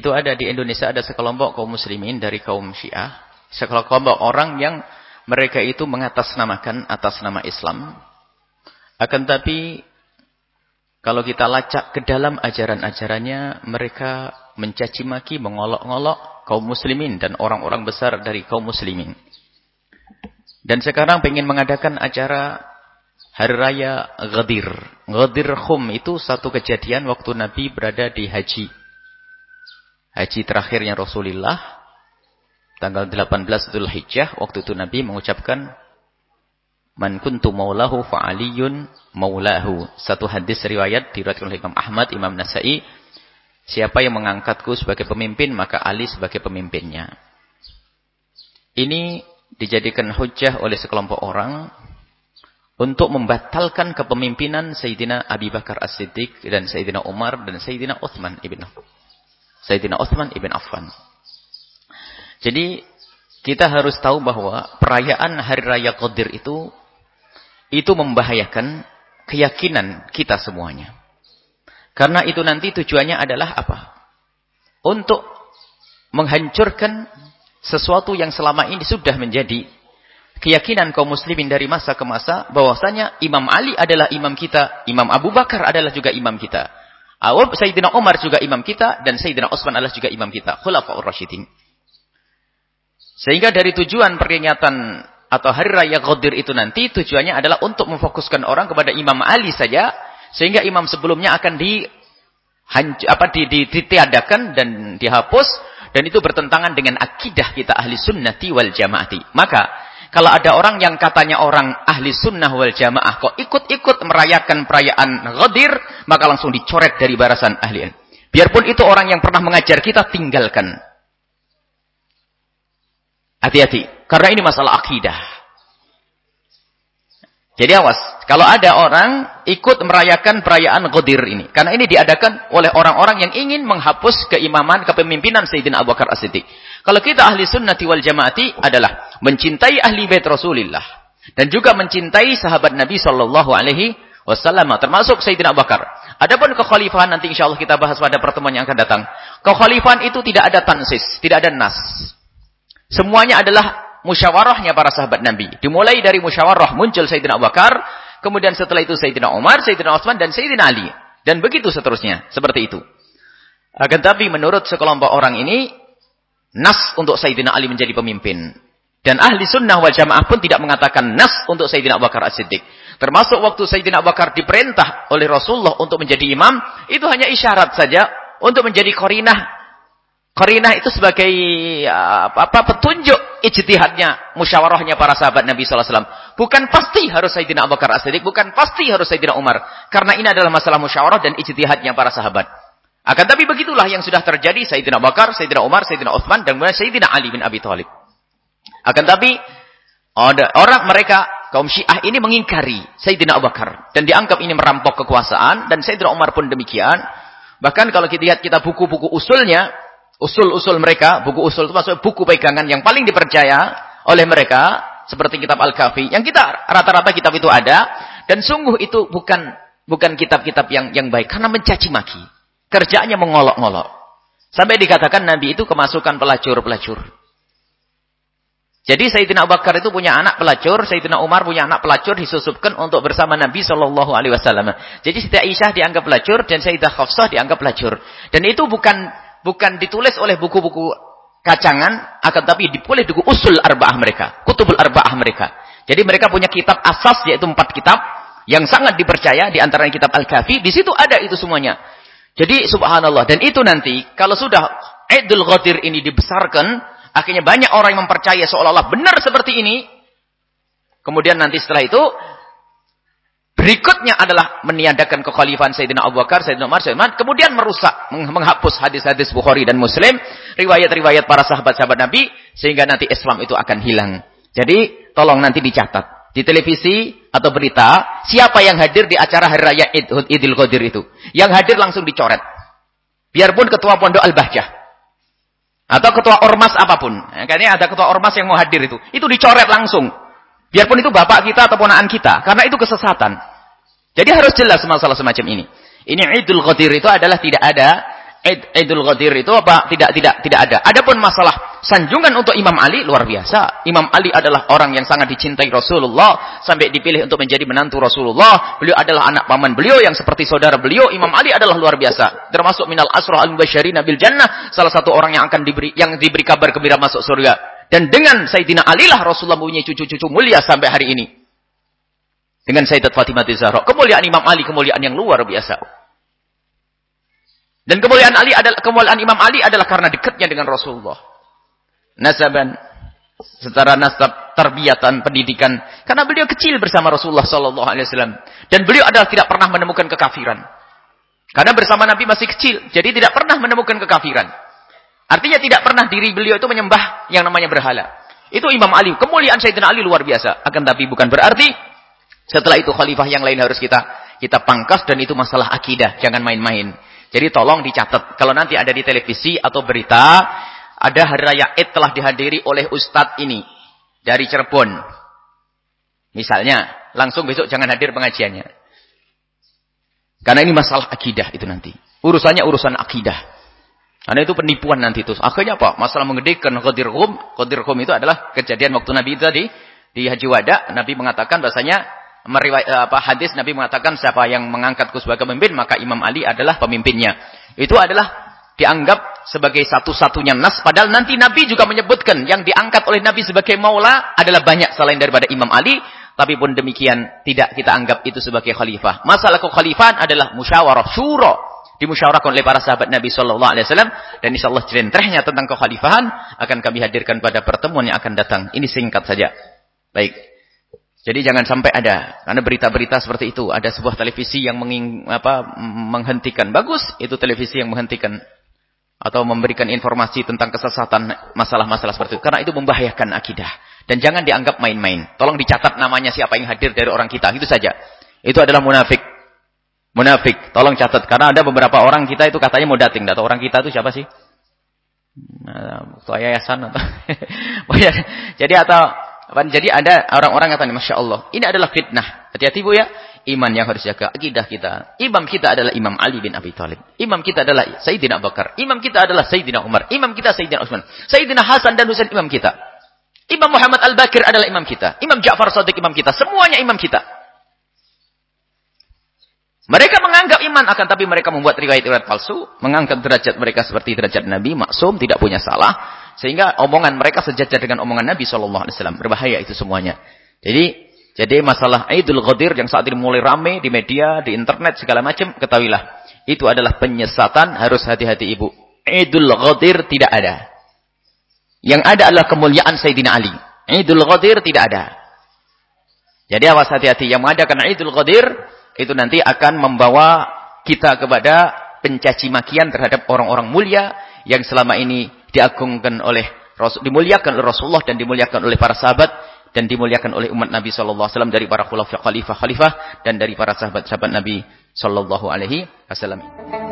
Itu ada di Indonesia ada sekelompok kaum muslimin dari kaum Syiah, sekelompok orang yang mereka itu mengatasnamakan atas nama Islam. Akan tapi kalau kita lacak ke dalam ajaran-ajarannya, mereka mencaci maki, mengolok-ngolok kaum muslimin dan orang-orang besar dari kaum muslimin. Dan sekarang ingin mengadakan acara Hari Raya Ghadir. Ghadir Khum itu satu kejadian waktu Nabi berada di haji. Haji terakhirnya Rasulullah. Tanggal 18 Dhul Hijjah. Waktu itu Nabi mengucapkan. Man kuntu maulahu fa'aliyun maulahu. Satu hadis riwayat diriwayatkan oleh Imam Ahmad, Imam Nasai. Siapa yang mengangkatku sebagai pemimpin, maka Ali sebagai pemimpinnya. Ini dijadikan hujah oleh sekelompok orang untuk membatalkan kepemimpinan Sayyidina Abi Bakar As-Siddiq dan Sayyidina Umar dan Sayyidina Uthman ibn Sayyidina Uthman ibn Affan. Jadi kita harus tahu bahwa perayaan Hari Raya Qadir itu itu membahayakan keyakinan kita semuanya. Karena itu nanti tujuannya adalah apa? Untuk menghancurkan sesuatu yang selama ini sudah menjadi keyakinan kaum muslimin dari masa ke masa bahwasanya Imam Ali adalah imam kita, Imam Abu Bakar adalah juga imam kita. Awab Sayyidina Umar juga imam kita dan Sayyidina Utsman adalah juga imam kita. Khulafaur Rasyidin. Sehingga dari tujuan peringatan atau hari raya Ghadir itu nanti tujuannya adalah untuk memfokuskan orang kepada Imam Ali saja sehingga imam sebelumnya akan di apa di, di, ditiadakan dan dihapus dan itu bertentangan dengan akidah kita ahli sunnati wal jamaati. Maka kalau ada orang yang katanya orang ahli sunnah wal jamaah kok ikut-ikut merayakan perayaan Ghadir, maka langsung dicoret dari barisan ahli. Biarpun itu orang yang pernah mengajar kita, tinggalkan. Hati-hati. Karena ini masalah akidah. Jadi awas. Kalau ada orang ikut merayakan perayaan Ghadir ini. Karena ini diadakan oleh orang-orang yang ingin menghapus keimaman, kepemimpinan Sayyidina Abu Bakar As-Siddiq. Kalau kita ahli sunnati wal jamaati adalah mencintai ahli bait Rasulullah dan juga mencintai sahabat Nabi sallallahu alaihi wasallam termasuk Sayyidina Abu Bakar. Adapun kekhalifahan nanti insyaallah kita bahas pada pertemuan yang akan datang. Kekhalifahan itu tidak ada tansis, tidak ada nas. Semuanya adalah musyawarahnya para sahabat Nabi. Dimulai dari musyawarah muncul Sayyidina Abu Bakar, kemudian setelah itu Sayyidina Umar, Sayyidina Utsman dan Sayyidina Ali dan begitu seterusnya, seperti itu. Akan tapi menurut sekelompok orang ini nas untuk Sayyidina Ali menjadi pemimpin. Dan ahli sunnah wal jamaah pun tidak mengatakan nas untuk Sayyidina Abu Bakar As-Siddiq. Termasuk waktu Sayyidina Abu Bakar diperintah oleh Rasulullah untuk menjadi imam, itu hanya isyarat saja untuk menjadi korinah. Korinah itu sebagai apa, apa petunjuk ijtihadnya, musyawarahnya para sahabat Nabi SAW. Bukan pasti harus Sayyidina Abu Bakar As-Siddiq, bukan pasti harus Sayyidina Umar. Karena ini adalah masalah musyawarah dan ijtihadnya para sahabat. Akan tapi begitulah yang sudah terjadi Sayyidina Bakar, Sayyidina Umar, Sayyidina Uthman dan kemudian Sayyidina Ali bin Abi Thalib. Akan tapi ada orang mereka kaum Syiah ini mengingkari Sayyidina Abu Bakar dan dianggap ini merampok kekuasaan dan Sayyidina Umar pun demikian. Bahkan kalau kita lihat kita buku-buku usulnya, usul-usul mereka, buku usul itu maksudnya buku pegangan yang paling dipercaya oleh mereka seperti kitab Al-Kafi. Yang kita rata-rata kitab itu ada dan sungguh itu bukan bukan kitab-kitab yang yang baik karena mencaci maki. Kerjaannya mengolok-ngolok. Sampai dikatakan Nabi itu kemasukan pelacur-pelacur. Jadi Sayyidina Abu Bakar itu punya anak pelacur, Sayyidina Umar punya anak pelacur disusupkan untuk bersama Nabi Shallallahu Alaihi Wasallam. Jadi Siti Aisyah dianggap pelacur dan Sayyidah Khafsah dianggap pelacur. Dan itu bukan bukan ditulis oleh buku-buku kacangan, akan tapi ditulis buku usul arba'ah mereka, kutubul arba'ah mereka. Jadi mereka punya kitab asas yaitu empat kitab yang sangat dipercaya di antaranya kitab Al-Kafi. Di situ ada itu semuanya. Jadi subhanallah. Dan itu nanti, kalau sudah Idul Ghadir ini dibesarkan, akhirnya banyak orang yang mempercaya seolah-olah benar seperti ini. Kemudian nanti setelah itu, berikutnya adalah meniadakan kekhalifahan Sayyidina Abu Bakar, Sayyidina Umar, Sayyidina Kemudian merusak, menghapus hadis-hadis Bukhari dan Muslim, riwayat-riwayat para sahabat-sahabat Nabi, sehingga nanti Islam itu akan hilang. Jadi, tolong nanti dicatat di televisi atau berita, siapa yang hadir di acara Hari Raya Idul Qadir itu. Yang hadir langsung dicoret. Biarpun ketua pondok Al-Bahjah. Atau ketua ormas apa pun. Ya, karena ada ketua ormas yang mau hadir itu. Itu dicoret langsung. Biarpun itu bapak kita atau ponaan kita. Karena itu kesesatan. Jadi harus jelas masalah semacam ini. Ini Idul Qadir itu adalah tidak ada Id, Idul Ghadir itu apa? Tidak tidak tidak ada. Adapun masalah sanjungan untuk Imam Ali luar biasa. Imam Ali adalah orang yang sangat dicintai Rasulullah sampai dipilih untuk menjadi menantu Rasulullah. Beliau adalah anak paman beliau yang seperti saudara beliau. Imam Ali adalah luar biasa. Termasuk minal asrah al-mubasysyirina bil jannah, salah satu orang yang akan diberi yang diberi kabar gembira masuk surga. Dan dengan Sayyidina Ali lah Rasulullah mempunyai cucu-cucu mulia sampai hari ini. Dengan Sayyidat Fatimah Zahra. Kemuliaan Imam Ali kemuliaan yang luar biasa. Dan kemuliaan Ali adalah kemuliaan Imam Ali adalah karena dekatnya dengan Rasulullah. Nasaban secara nasab terbiatan pendidikan karena beliau kecil bersama Rasulullah sallallahu alaihi wasallam dan beliau adalah tidak pernah menemukan kekafiran. Karena bersama Nabi masih kecil, jadi tidak pernah menemukan kekafiran. Artinya tidak pernah diri beliau itu menyembah yang namanya berhala. Itu Imam Ali. Kemuliaan Sayyidina Ali luar biasa. Akan tapi bukan berarti setelah itu khalifah yang lain harus kita kita pangkas dan itu masalah akidah. Jangan main-main. Jadi tolong dicatat. Kalau nanti ada di televisi atau berita, ada hari raya Id telah dihadiri oleh ustadz ini dari Cirebon. Misalnya, langsung besok jangan hadir pengajiannya. Karena ini masalah akidah itu nanti. Urusannya urusan akidah. Karena itu penipuan nanti itu. Akhirnya apa? Masalah mengedekan Qadir Rum. Qadir Rum itu adalah kejadian waktu Nabi tadi di Haji Wada. Nabi mengatakan bahasanya meriwayat eh, apa hadis Nabi mengatakan siapa yang mengangkatku sebagai pemimpin maka Imam Ali adalah pemimpinnya. Itu adalah dianggap sebagai satu-satunya nas padahal nanti Nabi juga menyebutkan yang diangkat oleh Nabi sebagai maula adalah banyak selain daripada Imam Ali tapi pun demikian tidak kita anggap itu sebagai khalifah. Masalah kekhalifahan adalah musyawarah syura dimusyawarahkan oleh para sahabat Nabi sallallahu alaihi wasallam dan insyaallah celentrehnya tentang kekhalifahan akan kami hadirkan pada pertemuan yang akan datang. Ini singkat saja. Baik. Jadi jangan sampai ada karena berita-berita seperti itu, ada sebuah televisi yang menging, apa, menghentikan. Bagus, itu televisi yang menghentikan atau memberikan informasi tentang kesesatan masalah-masalah seperti itu karena itu membahayakan akidah dan jangan dianggap main-main. Tolong dicatat namanya siapa yang hadir dari orang kita, itu saja. Itu adalah munafik. Munafik, tolong catat karena ada beberapa orang kita itu katanya mau dating, atau orang kita itu siapa sih? Nah, yayasan atau jadi atau jadi ada orang-orang kata, Masya Allah, ini adalah fitnah. Hati-hati bu ya. Iman yang harus jaga. Akidah kita. Imam kita adalah Imam Ali bin Abi Thalib. Imam kita adalah Sayyidina Bakar. Imam kita adalah Sayyidina Umar. Imam kita Sayyidina Utsman. Sayyidina Hasan dan Husain imam kita. Imam Muhammad Al-Bakir adalah imam kita. Imam Ja'far Sadiq imam kita. Semuanya imam kita. Mereka menganggap iman akan tapi mereka membuat riwayat-riwayat palsu, mengangkat derajat mereka seperti derajat Nabi, maksum, tidak punya salah, sehingga omongan mereka sejajar dengan omongan Nabi Shallallahu alaihi wasallam. Berbahaya itu semuanya. Jadi jadi masalah Idul Ghadir yang saat ini mulai ramai di media, di internet segala macam, ketahuilah, itu adalah penyesatan, harus hati-hati Ibu. Idul Ghadir tidak ada. Yang ada adalah kemuliaan Sayyidina Ali. Idul Ghadir tidak ada. Jadi awas hati-hati yang mengadakan Idul Ghadir itu nanti akan membawa kita kepada pencaci makian terhadap orang-orang mulia yang selama ini diagungkan oleh dimuliakan oleh Rasulullah dan dimuliakan oleh para sahabat dan dimuliakan oleh umat Nabi sallallahu alaihi wasallam dari para khalifah-khalifah dan dari para sahabat-sahabat Nabi sallallahu alaihi wasallam.